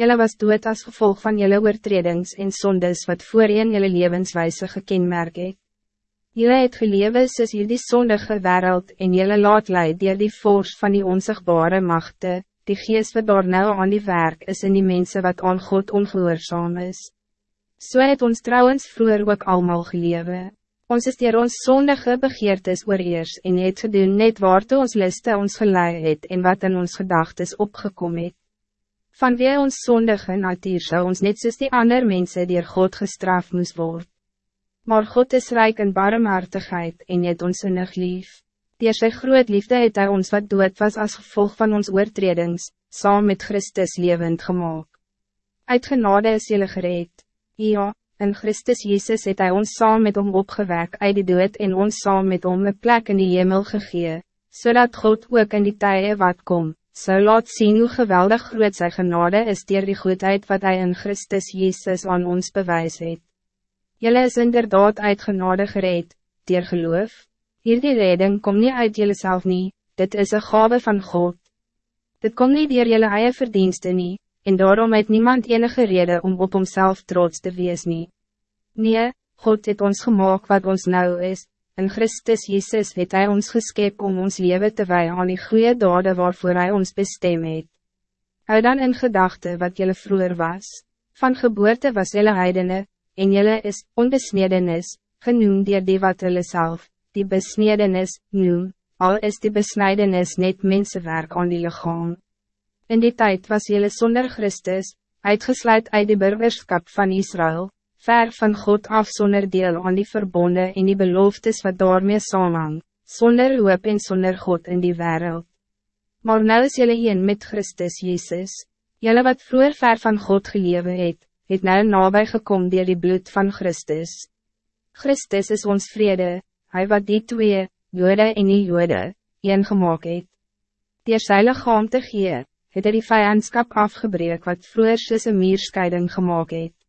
Jelle was dood als gevolg van jelle oortredings en sondes wat voorheen jelle levenswijze gekenmerk het. Jelle het gelewe soos hier die sondige wereld en jelle laat leid dier die force van die onzichtbare machten, die geest wat daar nou aan die werk is in die mensen wat aan God ongehoorzaam is. So het ons trouwens vroeger ook allemaal gelewe. Ons is dier ons zondige begeertes oorheers en het gedoen net waartoe ons liste ons gelei het en wat in ons gedagtes opgekom het. Van wie ons zondige natuur zou ons net soos die ander mensen dier God gestraft moest worden. Maar God is rijk in barmhartigheid en het ons innig lief. Dier sy groot liefde het hy ons wat dood was als gevolg van ons oortredings, saam met Christus levend gemaakt. Uit genade is jylle gereed. Ja, in Christus Jezus het hij ons saam met hom opgewek uit die dood en ons saam met hom een plek in die hemel gegee, zodat God ook in die tye wat kom, zou laat zien hoe geweldig groot sy genade is dier die goedheid wat hij in Christus Jezus aan ons bewys het. Jylle is inderdaad uit genade gereed, dier geloof. Hierdie redding kom niet uit jullie zelf niet, dit is een gave van God. Dit komt niet dier jullie eie verdienste niet, en daarom het niemand enige reden om op homself trots te wees nie. Nee, God het ons gemaakt wat ons nou is, in Christus Jezus het Hij ons geskep om ons leven te wij aan die goede dade waarvoor Hij ons bestem het. Hou dan in gedachte wat jullie vroeger was, van geboorte was jullie heidene, en jullie is onbesnedenis, genoemd dier die wat jullie zelf, die besnedenis, noem, al is die besnijdenis net mensenwerk aan die lichaam. In die tijd was jullie zonder Christus, uitgesluit uit de burgerschap van Israël, ver van God af zonder deel aan die verbonden en die beloftes wat daarmee samenhang, zonder hoop en zonder God in die wereld. Maar nou is jullie een met Christus Jezus, jullie wat vroeger ver van God gelewe het, het nou nabij gekomen door die bloed van Christus. Christus is ons vrede, hij wat die twee, jode en die jode, een gemaakt het. Er sy lichaam te gee, het hy die vijandskap afgebreek wat vroeger soos een meerscheiding gemaakt het.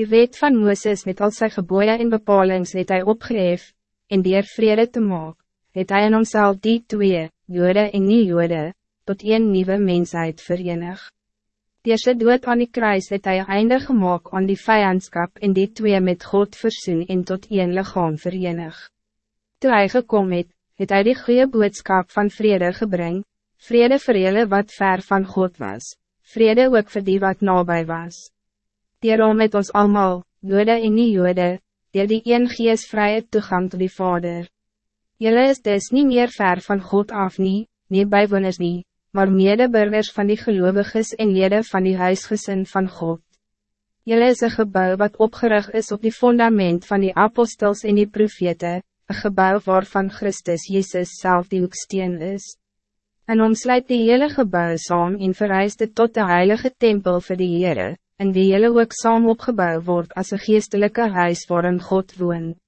Die wet van Mooses met al sy geboeien en bepalings het hy opgehef, en dier vrede te maak, het hy in homself die twee, jode en nie jode, tot een nieuwe mensheid verenig. Die sy dood aan die kruis het hy einde gemaakt aan die vijandskap en die twee met God versoen en tot een lichaam verenig. Toe hy gekom het, het hy die goede boodskap van vrede gebring, Vrede vir julle wat ver van God was, vrede ook voor die wat nabij was. Daarom met ons allemaal, jode en nie jode, deel die een gees vrije toegang tot die Vader. Julle is dus niet meer ver van God af nie, nie bijwoners nie, maar medeburgers van die gelovigen en lede van die huisgezin van God. Julle is een gebouw wat opgerig is op die fundament van die apostels en die profete, een gebouw waarvan Christus Jezus zelf die hoeksteen is en omsluit die hele gebouw saam en verhuisde tot de heilige tempel voor de Heere, en die hele ook saam opgebouw wordt als een geestelijke huis waarin God woont.